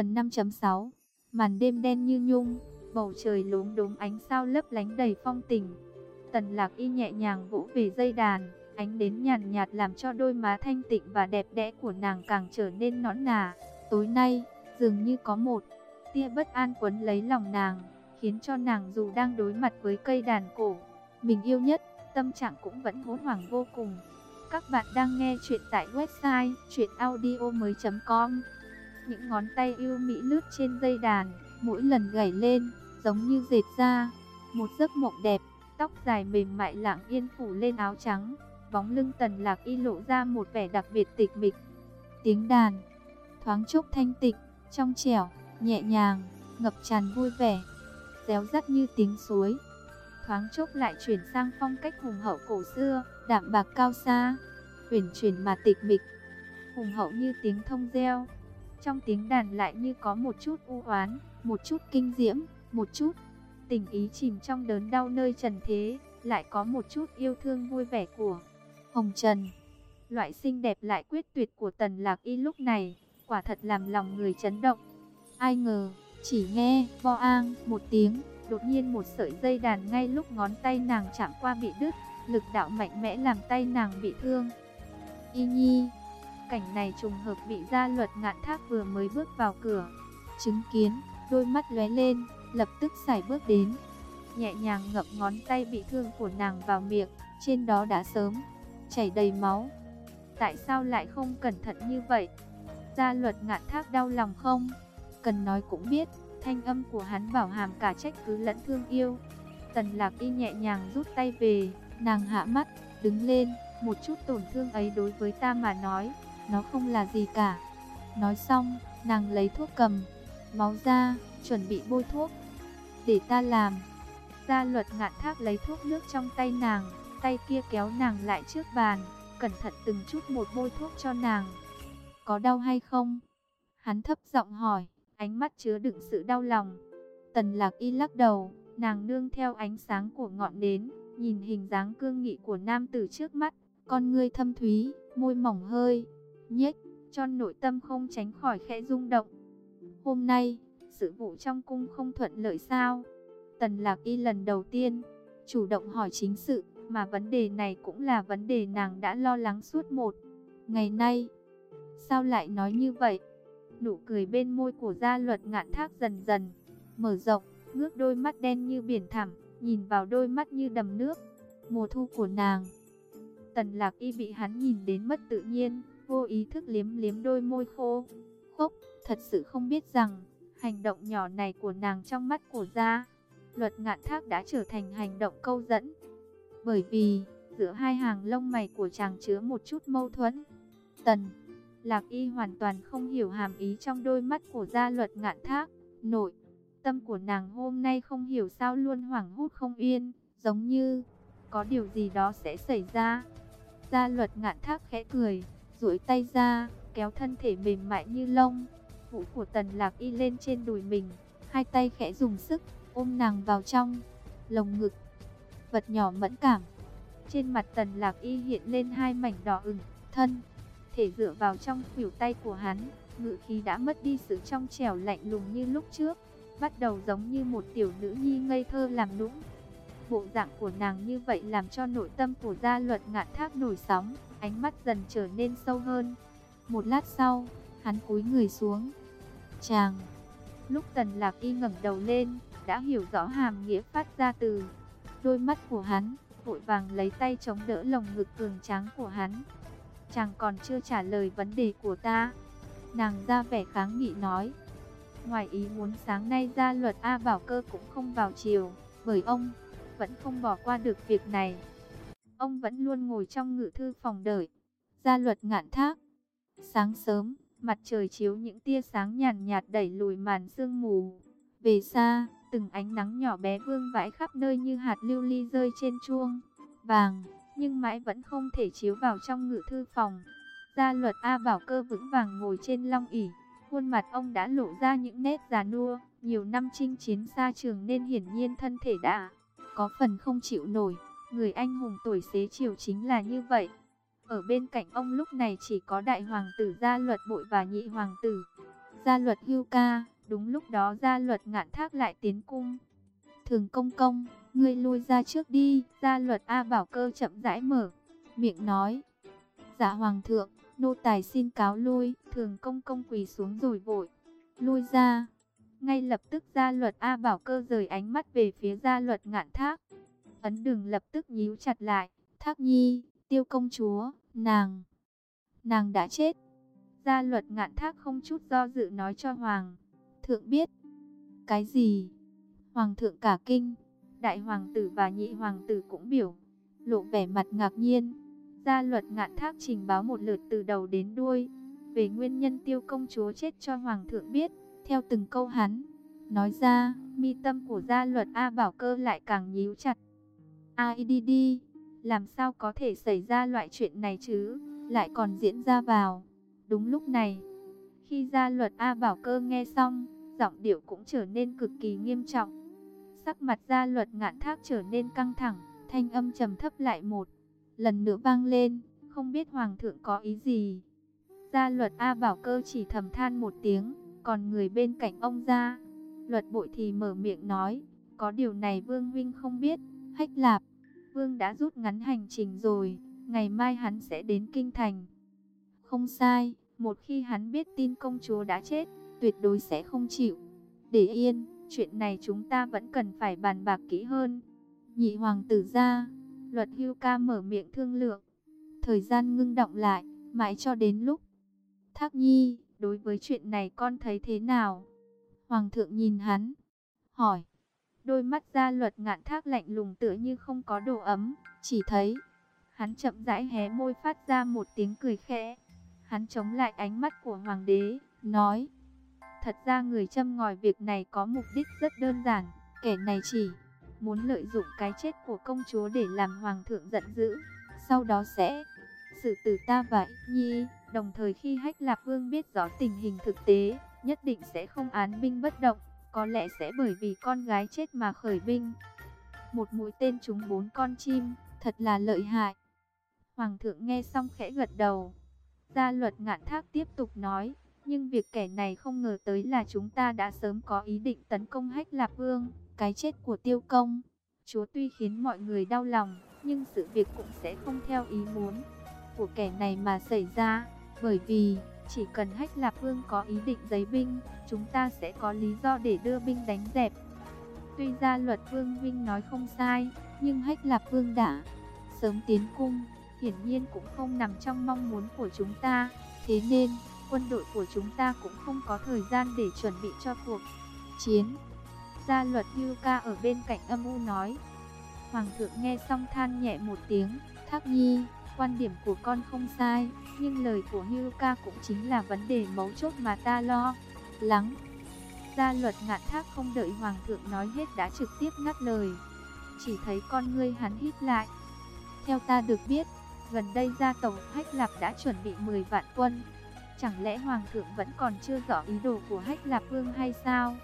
Phần 5.6 Màn đêm đen như nhung, bầu trời lốm đốm ánh sao lấp lánh đầy phong tình. Tần lạc y nhẹ nhàng vỗ về dây đàn, ánh đến nhàn nhạt làm cho đôi má thanh tịnh và đẹp đẽ của nàng càng trở nên nõn nà. Tối nay, dường như có một tia bất an quấn lấy lòng nàng, khiến cho nàng dù đang đối mặt với cây đàn cổ, mình yêu nhất, tâm trạng cũng vẫn hỗn hoảng vô cùng. Các bạn đang nghe chuyện tại website chuyenaudio.com những ngón tay yêu mỹ lướt trên dây đàn, mỗi lần gảy lên, giống như dệt ra. Một giấc mộng đẹp, tóc dài mềm mại lặng yên phủ lên áo trắng. Bóng lưng tần lạc y lộ ra một vẻ đặc biệt tịch mịch. Tiếng đàn, thoáng chốc thanh tịch, trong trẻo, nhẹ nhàng, ngập tràn vui vẻ, réo rắt như tiếng suối. Thoáng chốc lại chuyển sang phong cách hùng hậu cổ xưa, đạm bạc cao xa, uyển chuyển mà tịch mịch, hùng hậu như tiếng thông reo. Trong tiếng đàn lại như có một chút u oán, một chút kinh diễm, một chút tình ý chìm trong đớn đau nơi trần thế, lại có một chút yêu thương vui vẻ của Hồng Trần. Loại xinh đẹp lại quyết tuyệt của Tần Lạc Y lúc này, quả thật làm lòng người chấn động. Ai ngờ, chỉ nghe bo ang một tiếng, đột nhiên một sợi dây đàn ngay lúc ngón tay nàng chạm qua bị đứt, lực đạo mạnh mẽ làm tay nàng bị thương. Y Nhi, cảnh này trùng hợp bị gia luật ngạn thác vừa mới bước vào cửa, chứng kiến, đôi mắt lóe lên, lập tức xài bước đến, nhẹ nhàng ngậm ngón tay bị thương của nàng vào miệng, trên đó đã sớm chảy đầy máu. Tại sao lại không cẩn thận như vậy? Gia luật ngạn thác đau lòng không? Cần nói cũng biết, thanh âm của hắn bảo hàm cả trách cứ lẫn thương yêu. Tần lạc y nhẹ nhàng rút tay về, nàng hạ mắt, đứng lên, một chút tổn thương ấy đối với ta mà nói, nó không là gì cả. Nói xong, nàng lấy thuốc cầm, máu ra, chuẩn bị bôi thuốc. Để ta làm. Gia luật ngạn thác lấy thuốc nước trong tay nàng, tay kia kéo nàng lại trước bàn, cẩn thận từng chút một bôi thuốc cho nàng. Có đau hay không? Hắn thấp giọng hỏi, ánh mắt chứa đựng sự đau lòng. Tần lạc y lắc đầu, nàng nương theo ánh sáng của ngọn nến, nhìn hình dáng cương nghị của nam tử trước mắt, con ngươi thâm thúy, môi mỏng hơi, nhếch, cho nội tâm không tránh khỏi khẽ rung động. Hôm nay, sự vụ trong cung không thuận lợi sao? Tần lạc y lần đầu tiên, chủ động hỏi chính sự, mà vấn đề này cũng là vấn đề nàng đã lo lắng suốt một ngày nay. Sao lại nói như vậy? Nụ cười bên môi của gia luật ngạn thác dần dần, mở rộng, ngước đôi mắt đen như biển thẳm, nhìn vào đôi mắt như đầm nước, mùa thu của nàng. Tần lạc y bị hắn nhìn đến mất tự nhiên, vô ý thức liếm liếm đôi môi khô. Khốc, thật sự không biết rằng, hành động nhỏ này của nàng trong mắt của gia. Luật ngạn thác đã trở thành hành động câu dẫn. Bởi vì, giữa hai hàng lông mày của chàng chứa một chút mâu thuẫn. Tần, lạc y hoàn toàn không hiểu hàm ý trong đôi mắt của gia luật ngạn thác. Nội, tâm của nàng hôm nay không hiểu sao luôn hoảng hốt không yên, giống như có điều gì đó sẽ xảy ra. Gia luật ngạn thác khẽ cười, duỗi tay ra, kéo thân thể mềm mại như lông. Vũ của tần lạc y lên trên đùi mình, hai tay khẽ dùng sức, ôm nàng vào trong, lồng ngực. Vật nhỏ mẫn cảm. Trên mặt tần lạc y hiện lên hai mảnh đỏ ửng, thân. Thể dựa vào trong khuỷu tay của hắn, ngự khí đã mất đi sự trong trẻo lạnh lùng như lúc trước. Bắt đầu giống như một tiểu nữ nhi ngây thơ làm nũng. Bộ dạng của nàng như vậy làm cho nội tâm của gia luật ngạn thác nổi sóng, ánh mắt dần trở nên sâu hơn. Một lát sau, hắn cúi người xuống. Chàng! Lúc tần lạc y ngẩng đầu lên, đã hiểu rõ hàm nghĩa phát ra từ đôi mắt của hắn, vội vàng lấy tay chống đỡ lồng ngực cường tráng của hắn. Chàng còn chưa trả lời vấn đề của ta. Nàng ra vẻ kháng nghị nói. Ngoài ý muốn sáng nay ra luật A Bảo Cơ cũng không vào chiều, bởi ông vẫn không bỏ qua được việc này. Ông vẫn luôn ngồi trong ngự thư phòng đợi. Gia luật ngạn thác. Sáng sớm, mặt trời chiếu những tia sáng nhàn nhạt đẩy lùi màn sương mù. Về xa, từng ánh nắng nhỏ bé vương vãi khắp nơi như hạt lưu ly rơi trên chuông vàng, nhưng mãi vẫn không thể chiếu vào trong ngự thư phòng. Gia luật A Bảo Cơ vững vàng ngồi trên long ỷ, khuôn mặt ông đã lộ ra những nét già nua, nhiều năm chinh chiến xa trường nên hiển nhiên thân thể đã có phần không chịu nổi. Người anh hùng tuổi xế chiều chính là như vậy. Ở bên cạnh ông lúc này chỉ có đại hoàng tử gia luật bội và nhị hoàng tử Gia luật hưu ca, đúng lúc đó gia luật ngạn thác lại tiến cung. Thường công công, ngươi lui ra trước đi, gia luật A Bảo Cơ chậm rãi mở, miệng nói. Dạ hoàng thượng, nô tài xin cáo lui, thường công công quỳ xuống rồi vội, lui ra. Ngay lập tức gia luật A Bảo Cơ rời ánh mắt về phía gia luật ngạn thác. Ấn đường lập tức nhíu chặt lại, thác nhi, tiêu công chúa, nàng, nàng đã chết. Gia luật ngạn thác không chút do dự nói cho Hoàng thượng biết. Cái gì? Hoàng thượng cả kinh, đại hoàng tử và nhị hoàng tử cũng biểu, lộ vẻ mặt ngạc nhiên. Gia luật ngạn thác trình báo một lượt từ đầu đến đuôi, về nguyên nhân tiêu công chúa chết cho hoàng thượng biết, theo từng câu hắn. Nói ra, mi tâm của gia luật A Bảo Cơ lại càng nhíu chặt. Ai đi đi, làm sao có thể xảy ra loại chuyện này chứ, lại còn diễn ra vào. Đúng lúc này, khi gia luật A Bảo Cơ nghe xong, giọng điệu cũng trở nên cực kỳ nghiêm trọng. Sắc mặt gia luật ngạn thác trở nên căng thẳng, thanh âm trầm thấp lại một. Lần nữa vang lên, không biết hoàng thượng có ý gì. Gia luật A Bảo Cơ chỉ thầm than một tiếng, còn người bên cạnh ông ra luật bội thì mở miệng nói, có điều này Vương Vinh không biết, hách lạp, Vương đã rút ngắn hành trình rồi, ngày mai hắn sẽ đến Kinh Thành. Không sai, một khi hắn biết tin công chúa đã chết, tuyệt đối sẽ không chịu. Để yên, chuyện này chúng ta vẫn cần phải bàn bạc kỹ hơn. Nhị hoàng tử ra, luật hưu ca mở miệng thương lượng. Thời gian ngưng động lại, mãi cho đến lúc. Thác nhi, đối với chuyện này con thấy thế nào? Hoàng thượng nhìn hắn, hỏi. Đôi mắt ra luật ngạn thác lạnh lùng tựa như không có độ ấm, chỉ thấy. Hắn chậm rãi hé môi phát ra một tiếng cười khẽ. Hắn chống lại ánh mắt của hoàng đế, nói. Thật ra người châm ngòi việc này có mục đích rất đơn giản, kẻ này chỉ muốn lợi dụng cái chết của công chúa để làm hoàng thượng giận dữ, sau đó sẽ xử tử ta và Nhi, đồng thời khi Hách Lạp Vương biết rõ tình hình thực tế, nhất định sẽ không án binh bất động, có lẽ sẽ bởi vì con gái chết mà khởi binh. Một mũi tên trúng bốn con chim, thật là lợi hại. Hoàng thượng nghe xong khẽ gật đầu. Gia luật ngạn thác tiếp tục nói, nhưng việc kẻ này không ngờ tới là chúng ta đã sớm có ý định tấn công Hách Lạp Vương. Cái chết của tiêu công, chúa tuy khiến mọi người đau lòng, nhưng sự việc cũng sẽ không theo ý muốn của kẻ này mà xảy ra. Bởi vì, chỉ cần Hách Lạp Vương có ý định giấy binh, chúng ta sẽ có lý do để đưa binh đánh dẹp. Tuy ra luật Vương Vinh nói không sai, nhưng Hách Lạp Vương đã sớm tiến cung, hiển nhiên cũng không nằm trong mong muốn của chúng ta. Thế nên, quân đội của chúng ta cũng không có thời gian để chuẩn bị cho cuộc chiến. Gia luật Hưu Ca ở bên cạnh âm u nói. Hoàng thượng nghe xong than nhẹ một tiếng, Thác Nhi, quan điểm của con không sai, nhưng lời của Hiruka Ca cũng chính là vấn đề mấu chốt mà ta lo. Lắng. Gia luật ngạn thác không đợi Hoàng thượng nói hết đã trực tiếp ngắt lời. Chỉ thấy con ngươi hắn hít lại. Theo ta được biết, gần đây gia tộc Hách Lạp đã chuẩn bị 10 vạn quân, Chẳng lẽ Hoàng thượng vẫn còn chưa rõ ý đồ của Hách Lạp Vương hay sao?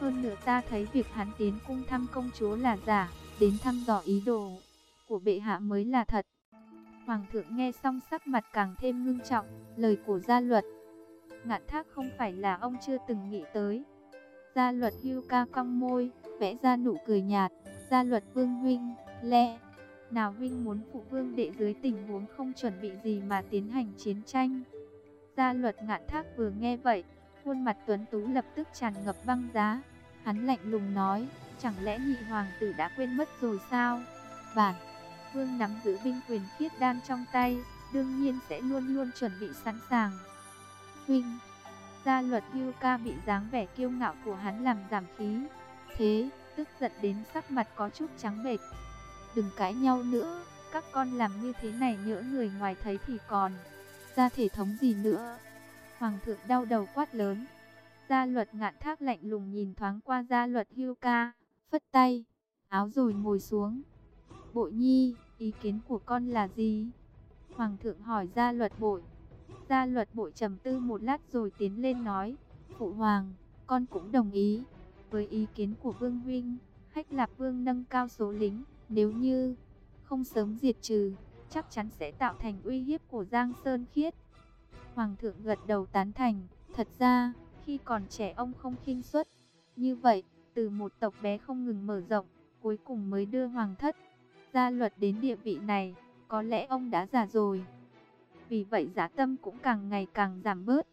Hơn nữa ta thấy việc hắn tiến cung thăm công chúa là giả, đến thăm dò ý đồ của bệ hạ mới là thật. Hoàng thượng nghe xong sắc mặt càng thêm ngưng trọng, lời của gia luật. Ngạn thác không phải là ông chưa từng nghĩ tới. Gia luật hưu ca cong môi, vẽ ra nụ cười nhạt, gia luật vương huynh, lẽ. Nào huynh muốn phụ vương đệ dưới tình huống không chuẩn bị gì mà tiến hành chiến tranh. Gia luật ngạn thác vừa nghe vậy, khuôn mặt tuấn tú lập tức tràn ngập băng giá. Hắn lạnh lùng nói, chẳng lẽ nhị hoàng tử đã quên mất rồi sao? Bản, vương nắm giữ binh quyền khiết đan trong tay, đương nhiên sẽ luôn luôn chuẩn bị sẵn sàng. Huynh, gia luật hưu ca bị dáng vẻ kiêu ngạo của hắn làm giảm khí. Thế, tức giận đến sắc mặt có chút trắng bệch. Đừng cãi nhau nữa, các con làm như thế này nhỡ người ngoài thấy thì còn ra thể thống gì nữa. Hoàng thượng đau đầu quát lớn. Gia luật ngạn thác lạnh lùng nhìn thoáng qua gia luật hưu ca, phất tay, áo rồi ngồi xuống. Bội nhi, ý kiến của con là gì? Hoàng thượng hỏi gia luật bội. Gia luật bội trầm tư một lát rồi tiến lên nói, Phụ hoàng, con cũng đồng ý với ý kiến của Vương Huynh. Hách Lạp Vương nâng cao số lính, nếu như không sớm diệt trừ, chắc chắn sẽ tạo thành uy hiếp của Giang Sơn Khiết. Hoàng thượng gật đầu tán thành, thật ra, Khi còn trẻ ông không khinh suất. Như vậy, từ một tộc bé không ngừng mở rộng, cuối cùng mới đưa hoàng thất. Gia luật đến địa vị này, có lẽ ông đã già rồi. Vì vậy giá tâm cũng càng ngày càng giảm bớt.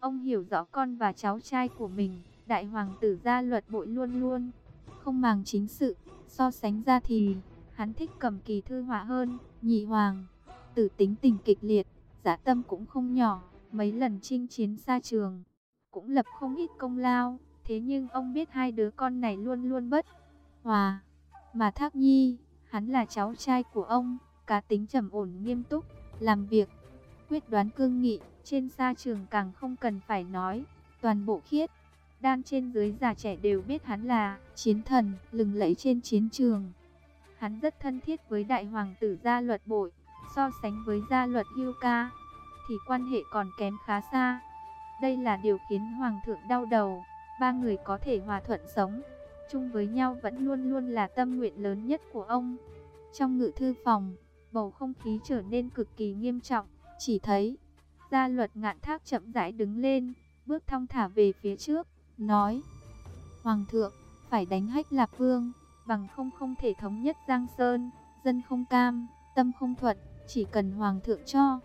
Ông hiểu rõ con và cháu trai của mình, đại hoàng tử gia luật bội luôn luôn. Không màng chính sự, so sánh ra thì, hắn thích cầm kỳ thư họa hơn, nhị hoàng. Tử tính tình kịch liệt, giá tâm cũng không nhỏ, mấy lần chinh chiến xa trường, cũng lập không ít công lao. Thế nhưng ông biết hai đứa con này luôn luôn bất hòa. Mà Thác Nhi, hắn là cháu trai của ông, cá tính trầm ổn nghiêm túc, làm việc, quyết đoán cương nghị, trên xa trường càng không cần phải nói, toàn bộ khiết. Đan trên dưới già trẻ đều biết hắn là chiến thần, lừng lẫy trên chiến trường. Hắn rất thân thiết với đại hoàng tử gia luật bội, so sánh với gia luật hưu ca, thì quan hệ còn kém khá xa. Đây là điều khiến hoàng thượng đau đầu, ba người có thể hòa thuận sống, chung với nhau vẫn luôn luôn là tâm nguyện lớn nhất của ông. Trong ngự thư phòng, bầu không khí trở nên cực kỳ nghiêm trọng, chỉ thấy gia luật ngạn thác chậm rãi đứng lên, bước thong thả về phía trước, nói Hoàng thượng, phải đánh hách lạp vương, bằng không không thể thống nhất Giang Sơn, dân không cam, tâm không thuận, chỉ cần Hoàng thượng cho.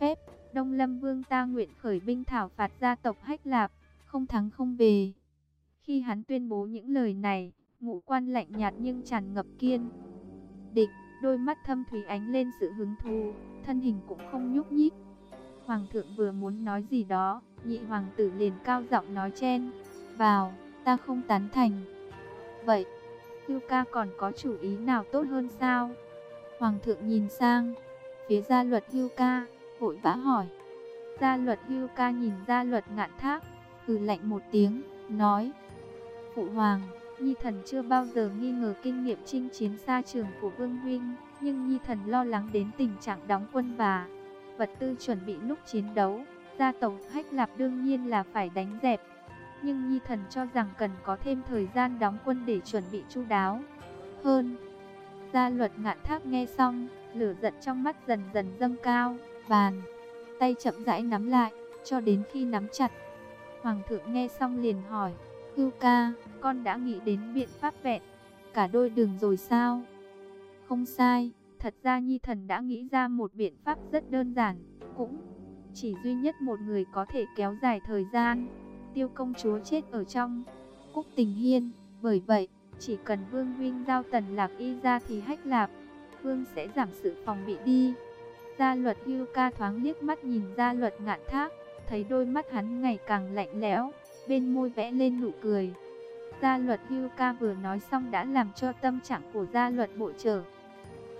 Phép, Đông Lâm Vương ta nguyện khởi binh thảo phạt gia tộc hách lạp, không thắng không về. Khi hắn tuyên bố những lời này, ngũ quan lạnh nhạt nhưng tràn ngập kiên. Địch, đôi mắt thâm thúy ánh lên sự hứng thú, thân hình cũng không nhúc nhích. Hoàng thượng vừa muốn nói gì đó, nhị hoàng tử liền cao giọng nói chen, vào, ta không tán thành. Vậy, Hưu ca còn có chủ ý nào tốt hơn sao? Hoàng thượng nhìn sang, phía gia luật Hưu ca, vội vã hỏi. Gia luật Hưu ca nhìn gia luật ngạn thác, hừ lạnh một tiếng, nói. Phụ hoàng, Nhi thần chưa bao giờ nghi ngờ kinh nghiệm chinh chiến xa trường của Vương Huynh, nhưng Nhi thần lo lắng đến tình trạng đóng quân và vật tư chuẩn bị lúc chiến đấu. Gia tộc Hách Lạp đương nhiên là phải đánh dẹp, nhưng Nhi thần cho rằng cần có thêm thời gian đóng quân để chuẩn bị chu đáo hơn. Gia luật ngạn thác nghe xong, lửa giận trong mắt dần dần dâng cao, bàn, tay chậm rãi nắm lại, cho đến khi nắm chặt. Hoàng thượng nghe xong liền hỏi, Hưu ca, con đã nghĩ đến biện pháp vẹn, cả đôi đường rồi sao? Không sai, thật ra Nhi thần đã nghĩ ra một biện pháp rất đơn giản, cũng chỉ duy nhất một người có thể kéo dài thời gian. Tiêu công chúa chết ở trong Cúc Tình Hiên, bởi vậy, chỉ cần Vương Huynh giao tần lạc y ra thì hách lạp, Vương sẽ giảm sự phòng bị đi. Gia luật hưu ca thoáng liếc mắt nhìn gia luật ngạn thác, thấy đôi mắt hắn ngày càng lạnh lẽo, bên môi vẽ lên nụ cười. Gia luật hưu ca vừa nói xong đã làm cho tâm trạng của gia luật bộ trở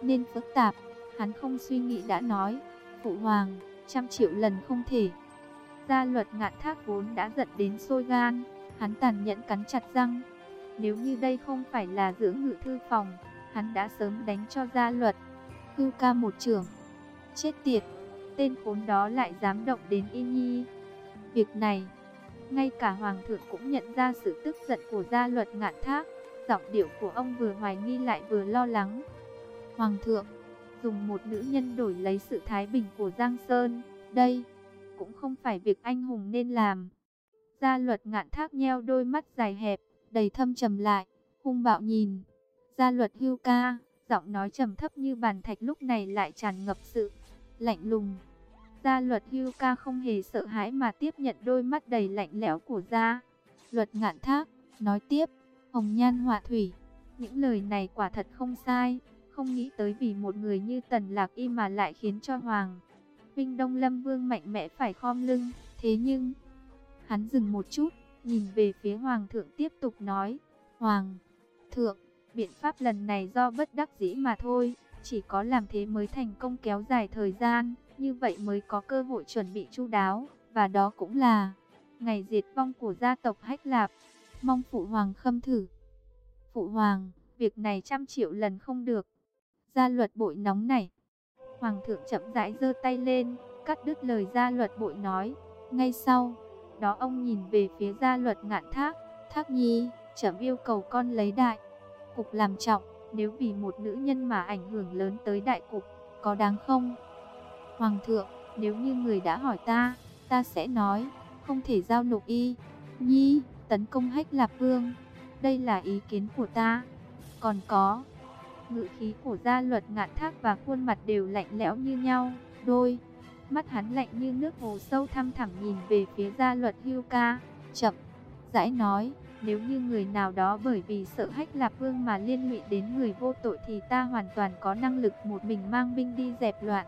nên phức tạp. Hắn không suy nghĩ đã nói, Phụ Hoàng, trăm triệu lần không thể. Gia luật ngạn thác vốn đã giận đến sôi gan, hắn tàn nhẫn cắn chặt răng. Nếu như đây không phải là giữa ngự thư phòng, hắn đã sớm đánh cho gia luật. Hưu ca một trưởng, chết tiệt, tên khốn đó lại dám động đến y nhi. Việc này, ngay cả hoàng thượng cũng nhận ra sự tức giận của gia luật ngạn thác. Giọng điệu của ông vừa hoài nghi lại vừa lo lắng. Hoàng thượng, dùng một nữ nhân đổi lấy sự thái bình của Giang Sơn, đây cũng không phải việc anh hùng nên làm. Gia luật ngạn thác nheo đôi mắt dài hẹp, đầy thâm trầm lại, hung bạo nhìn. Gia luật hưu ca, giọng nói trầm thấp như bàn thạch lúc này lại tràn ngập sự lạnh lùng. Gia luật hưu ca không hề sợ hãi mà tiếp nhận đôi mắt đầy lạnh lẽo của gia. Luật ngạn thác, nói tiếp, hồng nhan họa thủy. Những lời này quả thật không sai, không nghĩ tới vì một người như tần lạc y mà lại khiến cho Hoàng. Vinh Đông Lâm Vương mạnh mẽ phải khom lưng, thế nhưng... Hắn dừng một chút, nhìn về phía Hoàng thượng tiếp tục nói, Hoàng thượng, biện pháp lần này do bất đắc dĩ mà thôi, chỉ có làm thế mới thành công kéo dài thời gian, như vậy mới có cơ hội chuẩn bị chu đáo, và đó cũng là ngày diệt vong của gia tộc Hách Lạp. Mong Phụ Hoàng khâm thử. Phụ Hoàng, việc này trăm triệu lần không được. Gia luật bội nóng này. Hoàng thượng chậm rãi giơ tay lên, cắt đứt lời gia luật bội nói. Ngay sau, đó ông nhìn về phía gia luật ngạn thác. Thác nhi, chậm yêu cầu con lấy đại. Cục làm trọng, nếu vì một nữ nhân mà ảnh hưởng lớn tới đại cục, có đáng không? Hoàng thượng, nếu như người đã hỏi ta, ta sẽ nói, không thể giao nộp y. Nhi, tấn công hách lạp vương. Đây là ý kiến của ta. Còn có, Ngự khí của gia luật ngạn thác và khuôn mặt đều lạnh lẽo như nhau. Đôi, mắt hắn lạnh như nước hồ sâu thăm thẳm nhìn về phía gia luật hưu ca. Chậm, rãi nói, nếu như người nào đó bởi vì sợ hách lạp vương mà liên lụy đến người vô tội thì ta hoàn toàn có năng lực một mình mang binh đi dẹp loạn.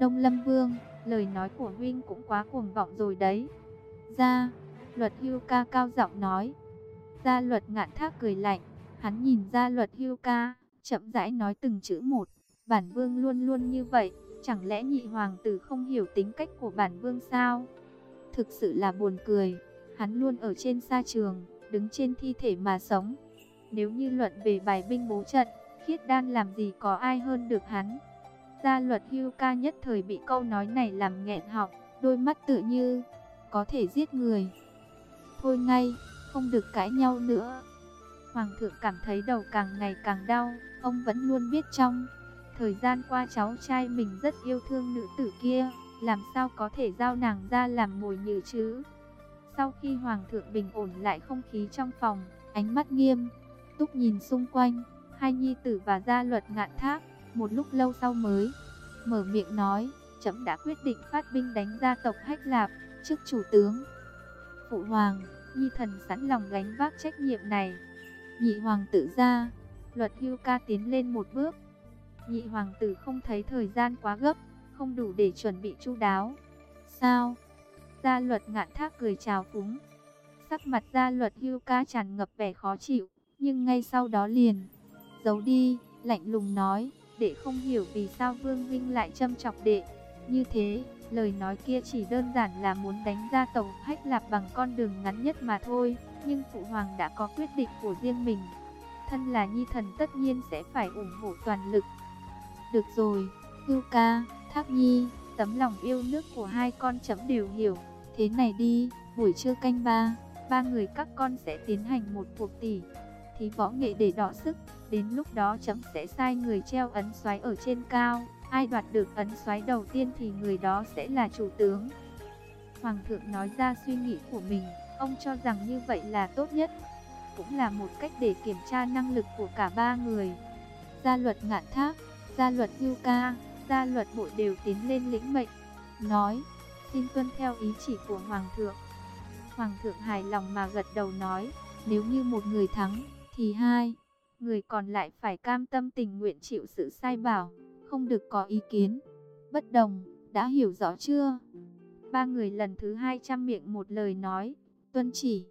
Đông Lâm Vương, lời nói của huynh cũng quá cuồng vọng rồi đấy. Ra, luật hưu ca cao giọng nói. Gia luật ngạn thác cười lạnh, hắn nhìn ra luật hưu ca, chậm rãi nói từng chữ một. Bản vương luôn luôn như vậy, chẳng lẽ nhị hoàng tử không hiểu tính cách của bản vương sao? Thực sự là buồn cười, hắn luôn ở trên sa trường, đứng trên thi thể mà sống. Nếu như luận về bài binh bố trận, khiết đan làm gì có ai hơn được hắn. Gia luật hưu ca nhất thời bị câu nói này làm nghẹn họng, đôi mắt tự như có thể giết người. Thôi ngay, không được cãi nhau nữa. Hoàng thượng cảm thấy đầu càng ngày càng đau, ông vẫn luôn biết trong thời gian qua cháu trai mình rất yêu thương nữ tử kia, làm sao có thể giao nàng ra làm mồi nhử chứ. Sau khi Hoàng thượng bình ổn lại không khí trong phòng, ánh mắt nghiêm, túc nhìn xung quanh, hai nhi tử và gia luật ngạn thác, một lúc lâu sau mới mở miệng nói, chấm đã quyết định phát binh đánh gia tộc Hách Lạp, trước chủ tướng. Phụ Hoàng, Nhi thần sẵn lòng gánh vác trách nhiệm này. Nhị Hoàng tử ra, luật hưu ca tiến lên một bước. Nhị Hoàng tử không thấy thời gian quá gấp, không đủ để chuẩn bị chu đáo. Sao? Gia luật ngạn thác cười chào phúng. Sắc mặt gia luật hưu ca tràn ngập vẻ khó chịu, nhưng ngay sau đó liền. Giấu đi, lạnh lùng nói, đệ không hiểu vì sao Vương Vinh lại châm chọc đệ. Như thế, lời nói kia chỉ đơn giản là muốn đánh ra tổng hách lạp bằng con đường ngắn nhất mà thôi. Nhưng Phụ Hoàng đã có quyết định của riêng mình. Thân là nhi thần tất nhiên sẽ phải ủng hộ toàn lực. Được rồi, Hưu ca, Thác Nhi, tấm lòng yêu nước của hai con chấm đều hiểu. Thế này đi, buổi trưa canh ba, ba người các con sẽ tiến hành một cuộc tỷ thí võ nghệ để đọ sức. Đến lúc đó chấm sẽ sai người treo ấn xoáy ở trên cao. Ai đoạt được ấn xoáy đầu tiên thì người đó sẽ là chủ tướng. Hoàng thượng nói ra suy nghĩ của mình, ông cho rằng như vậy là tốt nhất. Cũng là một cách để kiểm tra năng lực của cả ba người. Gia luật ngạn tháp gia luật hưu ca, gia luật bội đều tiến lên lĩnh mệnh. Nói, xin tuân theo ý chỉ của Hoàng thượng. Hoàng thượng hài lòng mà gật đầu nói, nếu như một người thắng, thì hai, người còn lại phải cam tâm tình nguyện chịu sự sai bảo, không được có ý kiến. Bất đồng, đã hiểu rõ chưa? Ba người lần thứ hai trăm miệng một lời nói, tuân chỉ.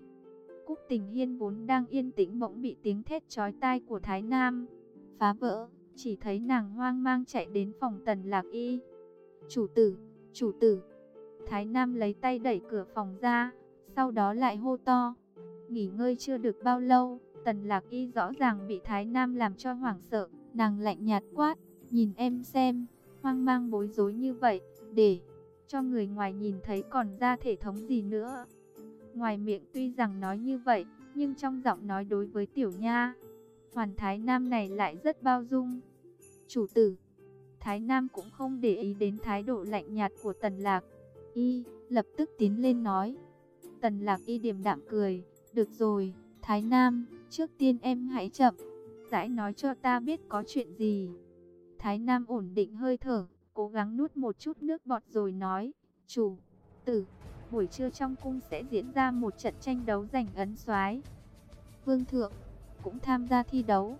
Cúc tình hiên vốn đang yên tĩnh bỗng bị tiếng thét chói tai của Thái Nam, phá vỡ, chỉ thấy nàng hoang mang chạy đến phòng tần lạc y. Chủ tử, chủ tử. Thái Nam lấy tay đẩy cửa phòng ra, sau đó lại hô to. Nghỉ ngơi chưa được bao lâu, Tần lạc y rõ ràng bị Thái Nam làm cho hoảng sợ, nàng lạnh nhạt quát, nhìn em xem, hoang mang bối rối như vậy, để cho người ngoài nhìn thấy còn ra thể thống gì nữa. Ngoài miệng tuy rằng nói như vậy, nhưng trong giọng nói đối với tiểu nha, hoàn Thái Nam này lại rất bao dung. Chủ tử, Thái Nam cũng không để ý đến thái độ lạnh nhạt của Tần Lạc. Y, lập tức tiến lên nói. Tần Lạc Y điềm đạm cười, được rồi, Thái Nam, trước tiên em hãy chậm, giải nói cho ta biết có chuyện gì. Thái Nam ổn định hơi thở, cố gắng nuốt một chút nước bọt rồi nói, chủ, tử, buổi trưa trong cung sẽ diễn ra một trận tranh đấu giành ấn soái. Vương thượng cũng tham gia thi đấu.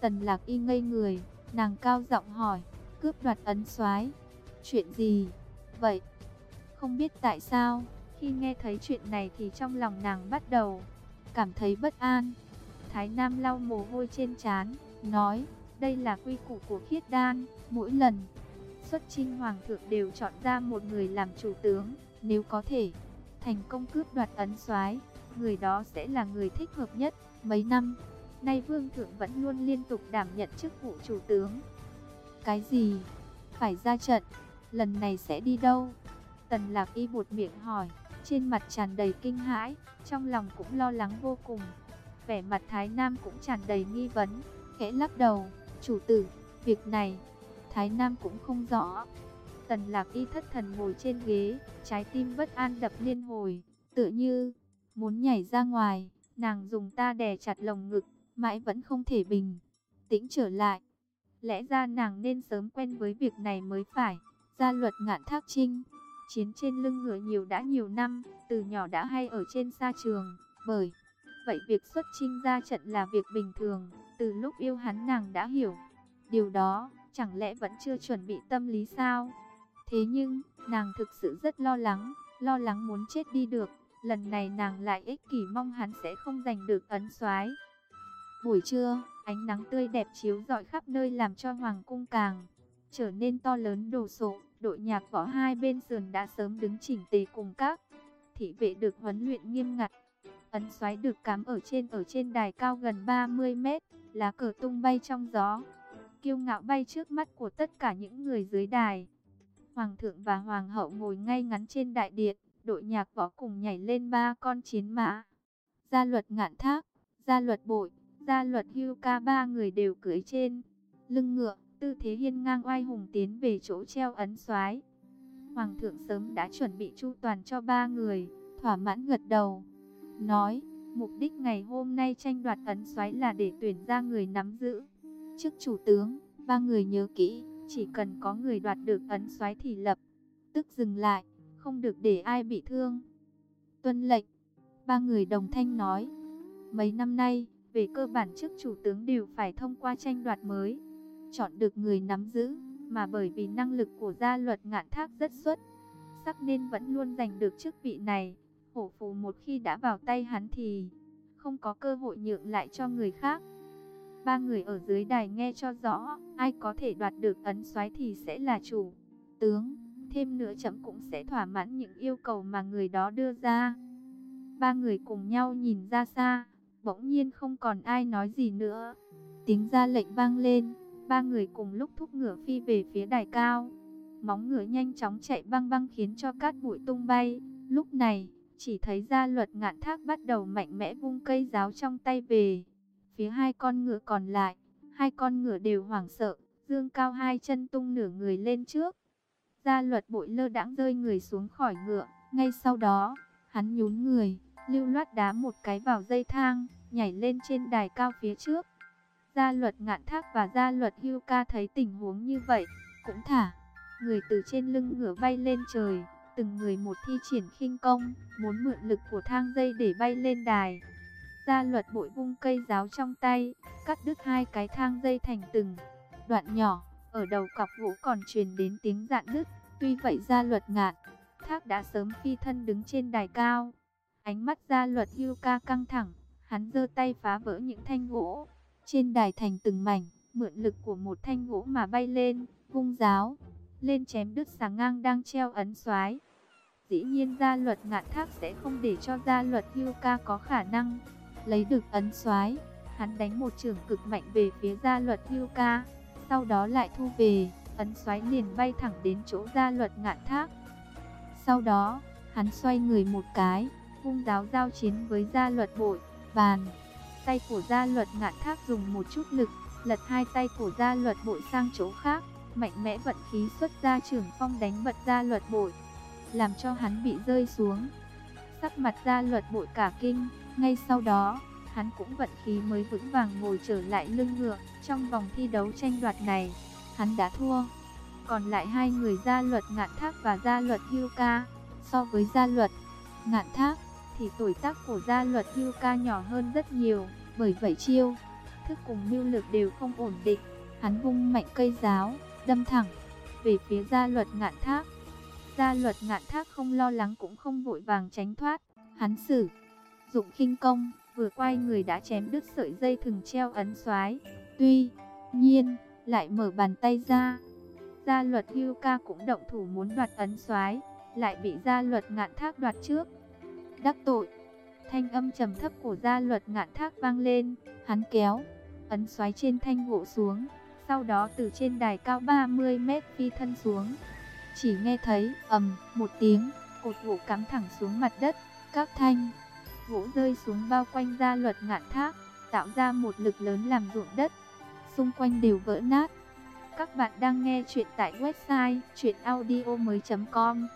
Tần Lạc Y ngây người, nàng cao giọng hỏi, cướp đoạt ấn soái, chuyện gì? Vậy, không biết tại sao, khi nghe thấy chuyện này thì trong lòng nàng bắt đầu cảm thấy bất an. Thái Nam lau mồ hôi trên trán, nói, đây là quy củ của khiết đan, mỗi lần xuất chinh hoàng thượng đều chọn ra một người làm chủ tướng, nếu có thể thành công cướp đoạt ấn soái, người đó sẽ là người thích hợp nhất. Mấy năm nay vương thượng vẫn luôn liên tục đảm nhận chức vụ chủ tướng. Cái gì? Phải ra trận, lần này sẽ đi đâu? Tần Lạc Y buột miệng hỏi trên mặt tràn đầy kinh hãi, trong lòng cũng lo lắng vô cùng. Vẻ mặt Thái Nam cũng tràn đầy nghi vấn, khẽ lắc đầu, chủ tử, việc này, Thái Nam cũng không rõ. Tần lạc y thất thần ngồi trên ghế, trái tim bất an đập liên hồi, tựa như muốn nhảy ra ngoài, nàng dùng ta đè chặt lồng ngực, mãi vẫn không thể bình tĩnh trở lại. Lẽ ra nàng nên sớm quen với việc này mới phải. Gia luật ngạn thác trinh, chiến trên lưng ngựa nhiều đã nhiều năm, từ nhỏ đã hay ở trên xa trường, bởi vậy việc xuất chinh ra trận là việc bình thường, từ lúc yêu hắn nàng đã hiểu. Điều đó, chẳng lẽ vẫn chưa chuẩn bị tâm lý sao? Thế nhưng, nàng thực sự rất lo lắng, lo lắng muốn chết đi được. Lần này nàng lại ích kỷ mong hắn sẽ không giành được ấn soái. Buổi trưa, ánh nắng tươi đẹp chiếu rọi khắp nơi làm cho hoàng cung càng trở nên to lớn đồ sộ. Đội nhạc võ hai bên sườn đã sớm đứng chỉnh tề cùng các thị vệ được huấn luyện nghiêm ngặt. Ấn xoáy được cắm ở trên ở trên đài cao gần 30 mét, lá cờ tung bay trong gió. Kiêu ngạo bay trước mắt của tất cả những người dưới đài. Hoàng thượng và hoàng hậu ngồi ngay ngắn trên đại điện, đội nhạc võ cùng nhảy lên ba con chiến mã. Gia luật ngạn thác, gia luật bội, gia luật hưu ca ba người đều cưỡi trên lưng ngựa, tư thế hiên ngang oai hùng tiến về chỗ treo ấn soái. Hoàng thượng sớm đã chuẩn bị chu toàn cho ba người, thỏa mãn gật đầu, nói, mục đích ngày hôm nay tranh đoạt ấn xoáy là để tuyển ra người nắm giữ. trước chủ tướng, ba người nhớ kỹ, chỉ cần có người đoạt được ấn xoáy thì lập tức dừng lại, không được để ai bị thương. Tuân lệnh, ba người đồng thanh nói, mấy năm nay, về cơ bản chức chủ tướng đều phải thông qua tranh đoạt mới, chọn được người nắm giữ, mà bởi vì năng lực của gia luật ngạn thác rất xuất sắc nên vẫn luôn giành được chức vị này. Hổ phù một khi đã vào tay hắn thì không có cơ hội nhượng lại cho người khác. Ba người ở dưới đài nghe cho rõ, ai có thể đoạt được ấn soái thì sẽ là chủ tướng. Thêm nữa chậm cũng sẽ thỏa mãn những yêu cầu mà người đó đưa ra. Ba người cùng nhau nhìn ra xa, bỗng nhiên không còn ai nói gì nữa. Tiếng ra lệnh vang lên, ba người cùng lúc thúc ngựa phi về phía đài cao. Móng ngựa nhanh chóng chạy băng băng khiến cho cát bụi tung bay. Lúc này, chỉ thấy gia luật ngạn thác bắt đầu mạnh mẽ vung cây giáo trong tay về. Phía hai con ngựa còn lại, hai con ngựa đều hoảng sợ, dương cao hai chân tung nửa người lên trước. Gia luật bội lơ đãng rơi người xuống khỏi ngựa, ngay sau đó, hắn nhún người, lưu loát đá một cái vào dây thang, nhảy lên trên đài cao phía trước. Gia luật ngạn thác và gia luật hưu ca thấy tình huống như vậy, cũng thả. Người từ trên lưng ngựa bay lên trời, từng người một thi triển khinh công, muốn mượn lực của thang dây để bay lên đài. Gia luật bội vung cây giáo trong tay, cắt đứt hai cái thang dây thành từng đoạn nhỏ. Ở đầu cọc gỗ còn truyền đến tiếng dạn nứt. Tuy vậy gia luật ngạn, thác đã sớm phi thân đứng trên đài cao. Ánh mắt gia luật hưu ca căng thẳng, hắn giơ tay phá vỡ những thanh gỗ. Trên đài thành từng mảnh, mượn lực của một thanh gỗ mà bay lên, vung giáo, lên chém đứt sáng ngang đang treo ấn xoái. Dĩ nhiên gia luật ngạn thác sẽ không để cho gia luật hưu ca có khả năng lấy được ấn soái Hắn đánh một trường cực mạnh về phía gia luật hưu ca, sau đó lại thu về, ấn soái liền bay thẳng đến chỗ gia luật ngạn thác. Sau đó, hắn xoay người một cái, vung giáo giao chiến với gia luật bội, bàn. Tay của gia luật ngạn thác dùng một chút lực, lật hai tay của gia luật bội sang chỗ khác, mạnh mẽ vận khí xuất ra trường phong đánh bật gia luật bội, làm cho hắn bị rơi xuống. Sắc mặt gia luật bội cả kinh, ngay sau đó, hắn cũng vận khí mới vững vàng ngồi trở lại lưng ngựa. Trong vòng thi đấu tranh đoạt này, hắn đã thua. Còn lại hai người gia luật ngạn thác và gia luật hưu ca, so với gia luật ngạn thác, thì tuổi tác của gia luật hưu ca nhỏ hơn rất nhiều. Bởi vậy chiêu, thức cùng mưu lực đều không ổn định. Hắn vung mạnh cây giáo, đâm thẳng về phía gia luật ngạn thác. Gia luật ngạn thác không lo lắng cũng không vội vàng tránh thoát. Hắn sử dụng khinh công, vừa quay người đã chém đứt sợi dây thừng treo ấn xoái. Tuy nhiên, lại mở bàn tay ra. Gia luật hưu ca cũng động thủ muốn đoạt ấn xoái, lại bị gia luật ngạn thác đoạt trước. Đắc tội, thanh âm trầm thấp của gia luật ngạn thác vang lên, hắn kéo, ấn xoái trên thanh gỗ xuống, sau đó từ trên đài cao 30 mét phi thân xuống. Chỉ nghe thấy ầm một tiếng, cột gỗ cắm thẳng xuống mặt đất, các thanh gỗ rơi xuống bao quanh gia luật ngạn thác, tạo ra một lực lớn làm ruộng đất. Xung quanh đều vỡ nát. Các bạn đang nghe chuyện tại website chuyenaudio.com